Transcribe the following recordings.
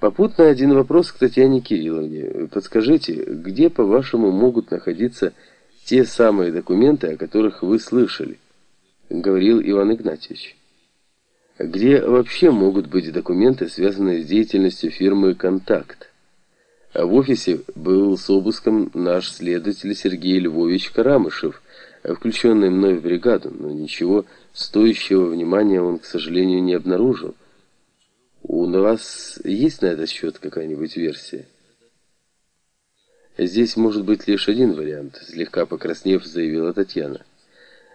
Попутно один вопрос к Татьяне Кирилловне. Подскажите, где, по-вашему, могут находиться те самые документы, о которых вы слышали? Говорил Иван Игнатьевич. Где вообще могут быть документы, связанные с деятельностью фирмы «Контакт»? А в офисе был с обыском наш следователь Сергей Львович Карамышев, включенный мной в бригаду, но ничего стоящего внимания он, к сожалению, не обнаружил. У вас есть на этот счет какая-нибудь версия? Здесь может быть лишь один вариант, слегка покраснев, заявила Татьяна.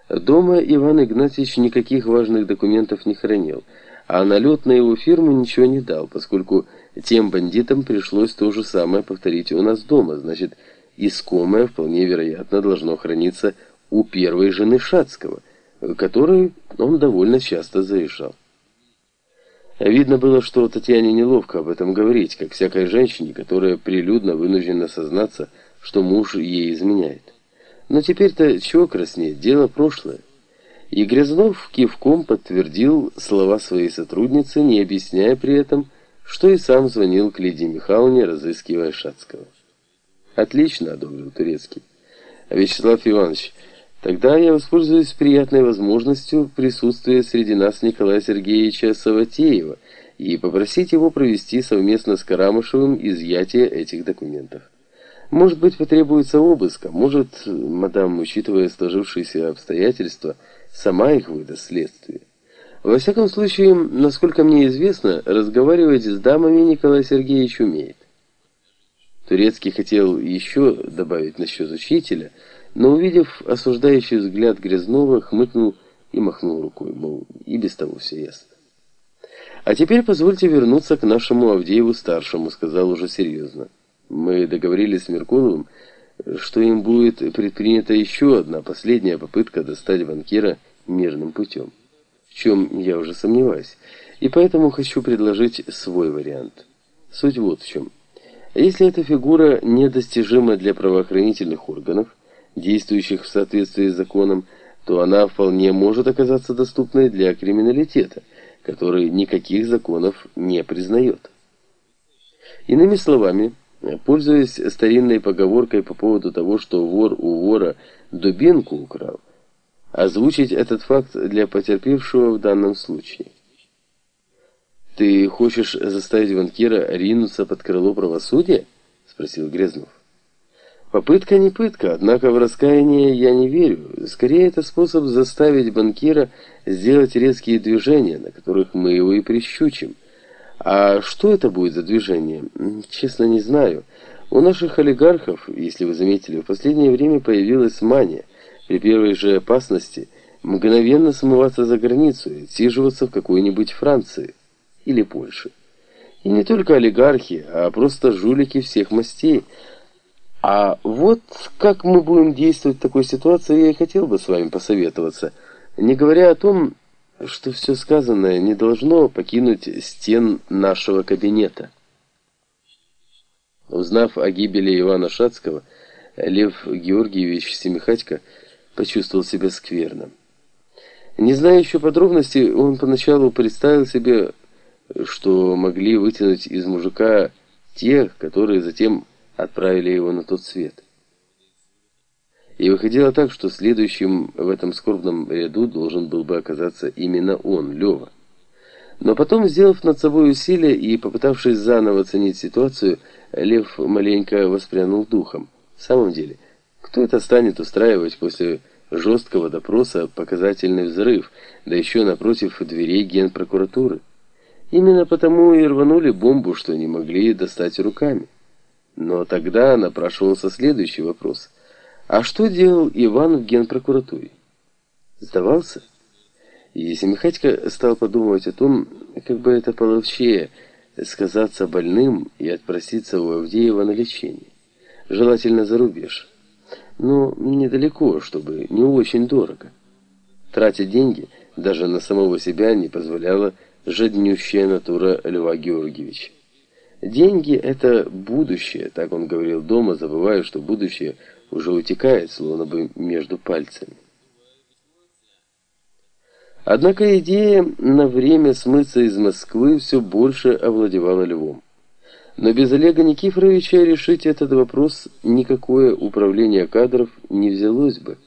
Дома Иван Игнатьевич никаких важных документов не хранил, а налет на его фирму ничего не дал, поскольку тем бандитам пришлось то же самое повторить у нас дома. Значит, искомое вполне вероятно должно храниться у первой жены Шацкого, которой он довольно часто заезжал. Видно было, что Татьяне неловко об этом говорить, как всякой женщине, которая прилюдно вынуждена сознаться, что муж ей изменяет. Но теперь-то чего краснеть, дело прошлое. И Грязнов кивком подтвердил слова своей сотрудницы, не объясняя при этом, что и сам звонил к Лидии Михайловне, разыскивая Шацкого. «Отлично», — одобрил Турецкий. «Вячеслав Иванович, Тогда я воспользуюсь приятной возможностью присутствия среди нас Николая Сергеевича Саватеева и попросить его провести совместно с Карамышевым изъятие этих документов. Может быть, потребуется обыск, а может, мадам, учитывая сложившиеся обстоятельства, сама их выдаст следствие. Во всяком случае, насколько мне известно, разговаривать с дамами Николай Сергеевич умеет. Турецкий хотел еще добавить насчет учителя – но, увидев осуждающий взгляд Грязнова, хмыкнул и махнул рукой, мол, и без того все ясно. «А теперь позвольте вернуться к нашему Авдееву-старшему», — сказал уже серьезно. «Мы договорились с Меркуловым, что им будет предпринята еще одна, последняя попытка достать банкира мирным путем. В чем я уже сомневаюсь, и поэтому хочу предложить свой вариант. Суть вот в чем. Если эта фигура недостижима для правоохранительных органов, действующих в соответствии с законом, то она вполне может оказаться доступной для криминалитета, который никаких законов не признает. Иными словами, пользуясь старинной поговоркой по поводу того, что вор у вора дубинку украл, озвучить этот факт для потерпевшего в данном случае. «Ты хочешь заставить банкира ринуться под крыло правосудия?» – спросил Грязнов. Попытка не пытка, однако в раскаяние я не верю. Скорее, это способ заставить банкира сделать резкие движения, на которых мы его и прищучим. А что это будет за движение? Честно, не знаю. У наших олигархов, если вы заметили, в последнее время появилась мания. При первой же опасности мгновенно смываться за границу и отсиживаться в какой-нибудь Франции или Польше. И не только олигархи, а просто жулики всех мастей – а вот как мы будем действовать в такой ситуации, я и хотел бы с вами посоветоваться. Не говоря о том, что все сказанное не должно покинуть стен нашего кабинета. Узнав о гибели Ивана Шацкого, Лев Георгиевич Семихатько почувствовал себя скверно. Не зная еще подробностей, он поначалу представил себе, что могли вытянуть из мужика тех, которые затем отправили его на тот свет. И выходило так, что следующим в этом скорбном ряду должен был бы оказаться именно он, Лева. Но потом, сделав над собой усилие и попытавшись заново оценить ситуацию, Лев маленько воспрянул духом. В самом деле, кто это станет устраивать после жесткого допроса показательный взрыв, да еще напротив дверей генпрокуратуры? Именно потому и рванули бомбу, что не могли достать руками. Но тогда напрашивался следующий вопрос. А что делал Иван в генпрокуратуре? Сдавался? И Семихатько стал подумывать о том, как бы это половчее сказаться больным и отпроситься у Авдеева на лечение. Желательно за рубеж. Но недалеко, чтобы не очень дорого. Тратить деньги даже на самого себя не позволяла жаднющая натура Льва Георгиевича. Деньги – это будущее, так он говорил дома, забывая, что будущее уже утекает, словно бы между пальцами. Однако идея на время смыться из Москвы все больше овладевала Львом. Но без Олега Никифоровича решить этот вопрос никакое управление кадров не взялось бы.